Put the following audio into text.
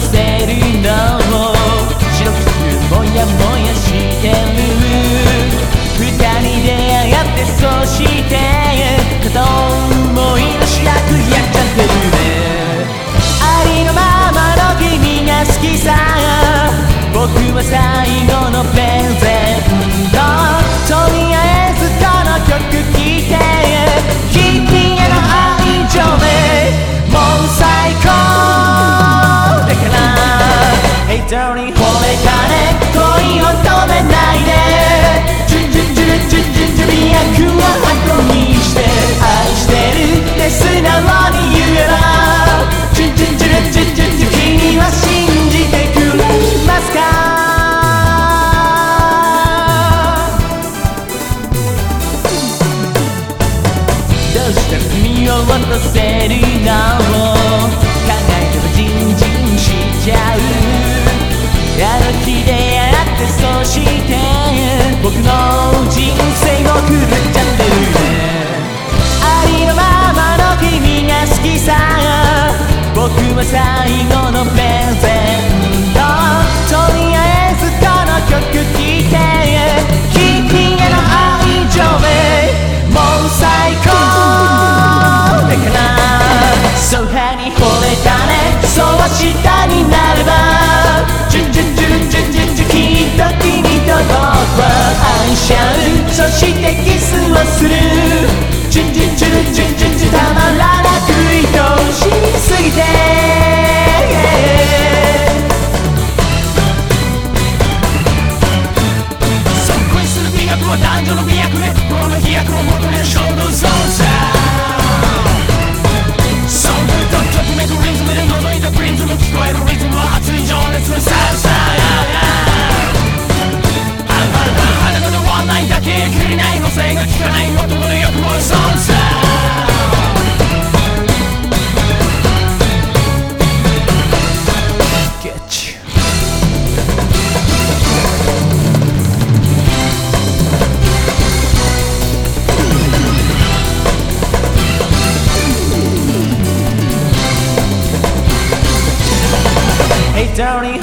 say quanta seriedade 下になればジュンジュンジュンジュンジュンジュンきっと君と僕は愛し合うそしてキスをするジュンジュンジュンジュンジュンジュンたまらなく愛おしすぎてそっくりする美学は男女の美 down